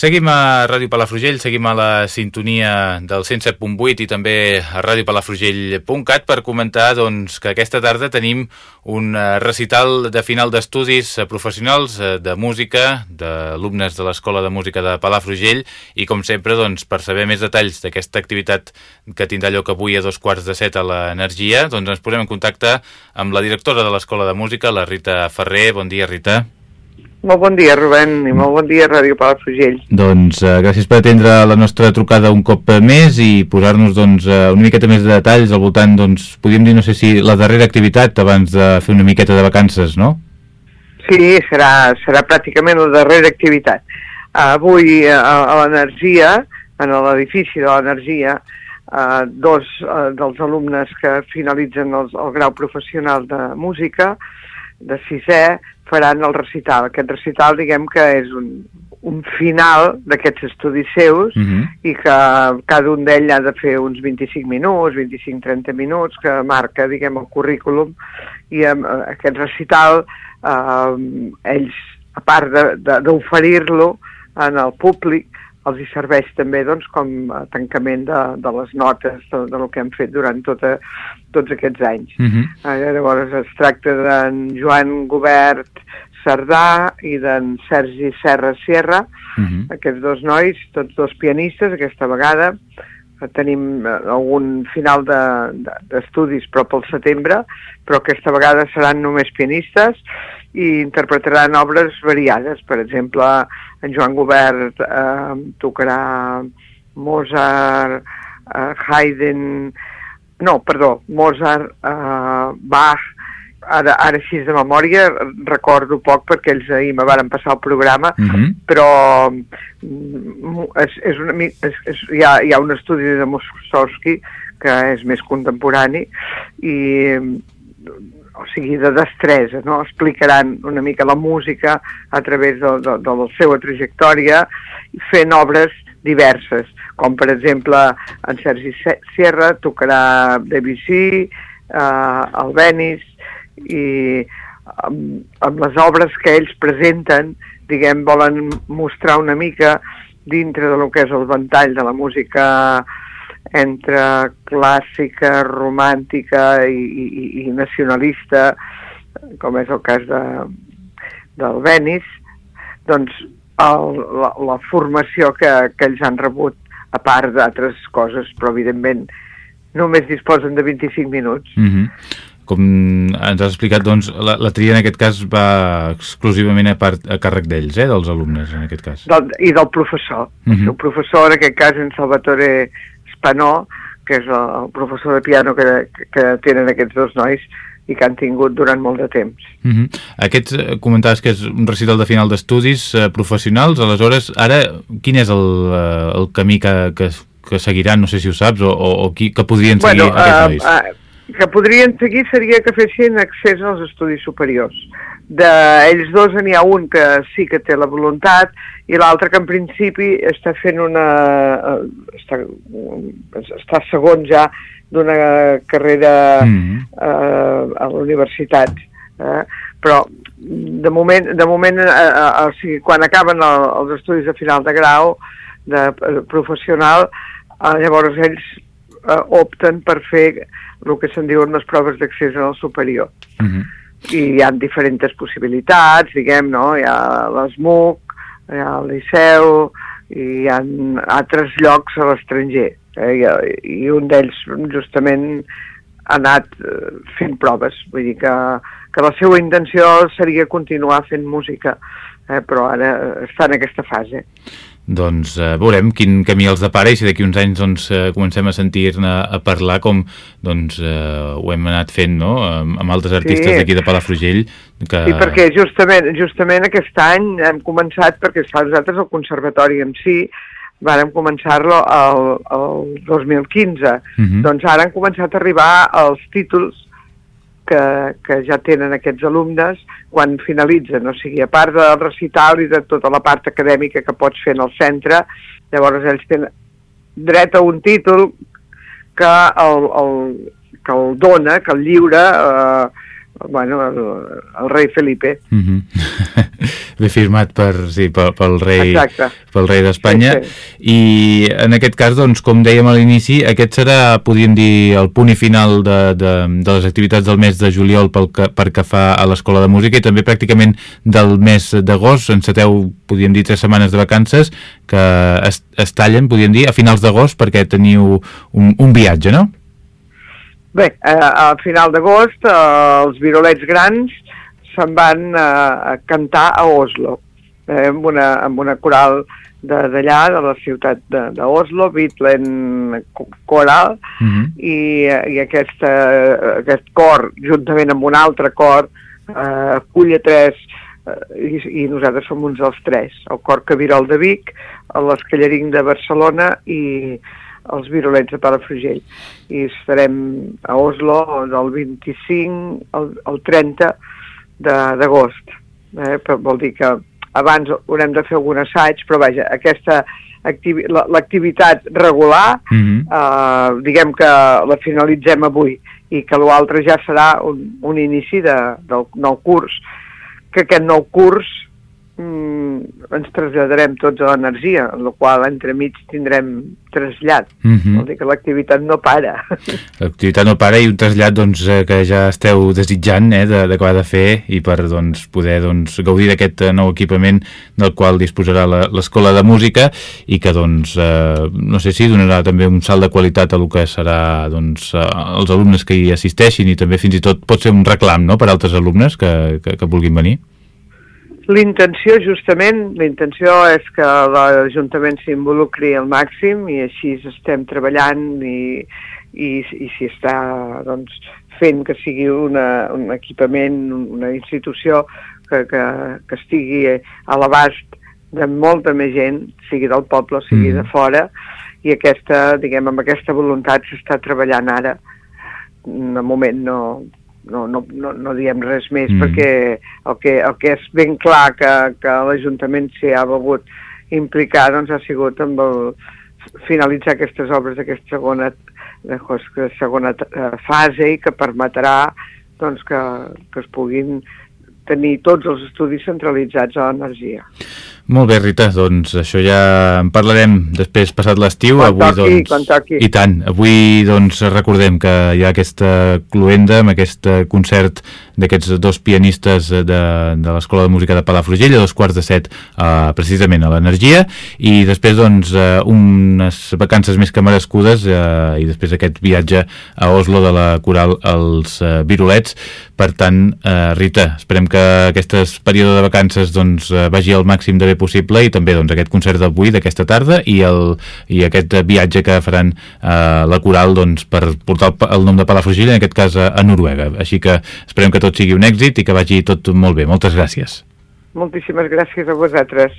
Seguim a Ràdio Palafrugell, seguim a la sintonia del 107.8 i també a radiopalafrugell.cat per comentar doncs, que aquesta tarda tenim un eh, recital de final d'estudis eh, professionals eh, de música, d'alumnes de l'Escola de Música de Palafrugell i com sempre doncs, per saber més detalls d'aquesta activitat que tindrà lloc avui a dos quarts de set a l'Energia, doncs ens posem en contacte amb la directora de l'Escola de Música, la Rita Ferrer. Bon dia, Rita. Molt bon dia, Rubén, i molt bon dia, Ràdio Palafrugell. Doncs uh, gràcies per atendre la nostra trucada un cop més i posar-nos doncs, uh, una miqueta més de detalls al voltant, doncs, podríem dir, no sé si la darrera activitat abans de fer una miqueta de vacances, no? Sí, serà, serà pràcticament la darrera activitat. Uh, avui uh, a l'Energia, en l'edifici de l'Energia, uh, dos uh, dels alumnes que finalitzen el, el grau professional de música, de sisè, faran el recital. Aquest recital, diguem que és un, un final d'aquests estudis seus uh -huh. i que cada un d'ells ha de fer uns 25 minuts, 25-30 minuts, que marca, diguem, el currículum, i amb eh, aquest recital eh, ells, a part d'oferir-lo en el públic, els hi serveix també doncs, com a tancament de, de les notes de, de lo que hem fet durant tota, tots aquests anys. Uh -huh. eh, llavors es tracta d'en Joan Gobert Cerdà i d'en Sergi Serra Sierra, uh -huh. aquests dos nois, tots dos pianistes, aquesta vegada tenim algun final d'estudis de, de, però pel setembre, però aquesta vegada seran només pianistes i interpretaran obres variades. Per exemple, en Joan Gobert eh, tocarà Mozart, eh, Haydn, no, perdó, Mozart, eh, Bach, ara, ara així de memòria recordo poc perquè ells ahir me varen passar el programa, uh -huh. però mm, és, és una, és, és, hi, ha, hi ha un estudi de Mussorgsky que és més contemporani i o sigui, de destresa, no? Explicaran una mica la música a través de, de, de la seva trajectòria fent obres diverses, com per exemple en Sergi Sierra tocarà Debussy, eh, el Venice, i amb, amb les obres que ells presenten, diguem, volen mostrar una mica dintre de lo que és el ventall de la música entre clàssica, romàntica i, i, i nacionalista, com és el cas de, del Venice, doncs el, la, la formació que, que ells han rebut, a part d'altres coses, però evidentment només disposen de 25 minuts. Mm -hmm com ens has explicat, doncs, la, la tria en aquest cas va exclusivament a, part, a càrrec d'ells, eh, dels alumnes, en aquest cas. Del, I del professor. Uh -huh. El mhm. seu professor, en aquest cas, en Salvatore Spanó, que és el, el professor de piano que, que tenen aquests dos nois i que han tingut durant molt de temps. Uh mhm. -huh. Aquests eh, comentaves que és un recital de final d'estudis eh, professionals, aleshores, ara, quin és el, eh, el camí que, que, que seguiran, no sé si ho saps, o, o, o qui, que podrien seguir bueno, aquests nois? Uh, uh, que podrien seguir seria que fessin accés als estudis superiors. D'ells dos n'hi ha un que sí que té la voluntat i l'altre que en principi està fent una... Eh, està, està segon ja d'una carrera mm -hmm. eh, a la universitat. Eh? Però de moment, de moment eh, eh, o sigui, quan acaben el, els estudis de final de grau de, de professional, eh, llavors ells eh, opten per fer el que se'n diuen les proves d'accés al superior. Uh mhm. -huh. I hi ha diferents possibilitats, diguem, no? Hi ha l'ESMUC, hi ha el Liceu, i hi ha altres llocs a l'estranger. Eh? I, I un d'ells, justament, ha anat eh, fent proves. Vull dir que, que la seva intenció seria continuar fent música, eh? però ara està en aquesta fase doncs eh, veurem quin camí els depara i si d'aquí uns anys doncs, eh, comencem a sentir-ne a parlar com doncs, eh, ho hem anat fent no? amb, amb altres artistes sí. d'aquí de Palafrugell que... Sí, perquè justament, justament aquest any hem començat, perquè esclar, nosaltres el conservatori en si vàrem començar-lo el, el 2015, uh -huh. doncs ara han començat a arribar els títols que, que ja tenen aquests alumnes quan finalitzen, o sigui, a part del recital i de tota la part acadèmica que pots fer en el centre, llavors ells tenen dret a un títol que el, el, que el dona, que el lliura, eh, bueno, el, el rei Felipe. Mm -hmm. ve firmat per, sí, pel, pel rei, Exacte. pel rei d'Espanya Sí, i en aquest cas, doncs, com dèiem a l'inici, aquest serà, podríem dir, el punt i final de, de, de les activitats del mes de juliol pel que, per que fa a l'Escola de Música i també pràcticament del mes d'agost, enceteu, podríem dir, tres setmanes de vacances que es, es tallen, podríem dir, a finals d'agost perquè teniu un, un viatge, no? Bé, eh, a final d'agost eh, els virolets grans se'n van eh, a cantar a Oslo, eh, amb, una, amb una coral d'allà, de, de la ciutat d'Oslo, Bitlen Coral, Uh -huh. i, i aquesta, aquest cor, juntament amb un altre cor, eh, acull a tres, eh, i, i nosaltres som uns dels tres, el cor Cabirol de Vic, l'Escallarín de Barcelona i els Virolets de Palafrugell. I estarem a Oslo del 25 al, al 30 de- d'agost. Eh? Però Vol dir que abans haurem de fer algun assaig, però vaja, aquesta activi la- l'activitat regular Uh -huh. eh, diguem que la finalitzem avui i que l'altre ja serà un, un inici de, del nou curs, que aquest nou curs mm, ens traslladarem tots a l'energia, en la qual entremig tindrem trasllat. Uh -huh. Vol dir que l'activitat no para. L'activitat no para i un trasllat doncs, eh, que ja esteu desitjant eh, de- d'acabar de, de fer i per doncs, poder doncs, gaudir d'aquest eh, nou equipament del qual disposarà la- l'Escola de Música i que doncs, eh, no sé si donarà també un salt de qualitat a el que serà doncs, eh, els alumnes que hi assisteixin i també fins i tot pot ser un reclam no?, per altres alumnes que, que, que vulguin venir. L'intenció, justament, la intenció és que l'Ajuntament s'involucri al màxim i així estem treballant i, i, i si està doncs, fent que sigui una, un equipament, una institució que, que, que estigui a l'abast de molta més gent, sigui del poble, sigui Mm. de fora, i aquesta, diguem, amb aquesta voluntat s'està treballant ara. De moment no, no, no, no, no diem res més Mm. perquè el que, el que és ben clar que, que l'Ajuntament s'hi ha volgut implicar doncs ha sigut amb el finalitzar aquestes obres d'aquesta segona, segona eh, fase i que permetrà doncs, que, que es puguin tenir tots els estudis centralitzats a l'energia. Molt bé, Rita, doncs això ja en parlarem després passat l'estiu. Avui, toqui, doncs. I tant. Avui doncs, recordem que hi ha aquesta cluenda amb aquest concert d'aquests dos pianistes de, de l'Escola de Música de Palafrugell a dos quarts de set eh, precisament a l'Energia i després doncs eh, unes vacances més que merescudes eh, i després aquest viatge a Oslo de la coral als eh, Virolets per tant, eh, Rita, esperem que aquest període de vacances doncs, eh, vagi al màxim de bé possible i també doncs, aquest concert d'avui, d'aquesta tarda i, el, i aquest viatge que faran eh, la coral doncs, per portar el, el nom de Palafrugell, en aquest cas a, a Noruega. Així que esperem que tot sigui un èxit i que vagi tot molt bé. Moltes gràcies. Moltíssimes gràcies a vosaltres.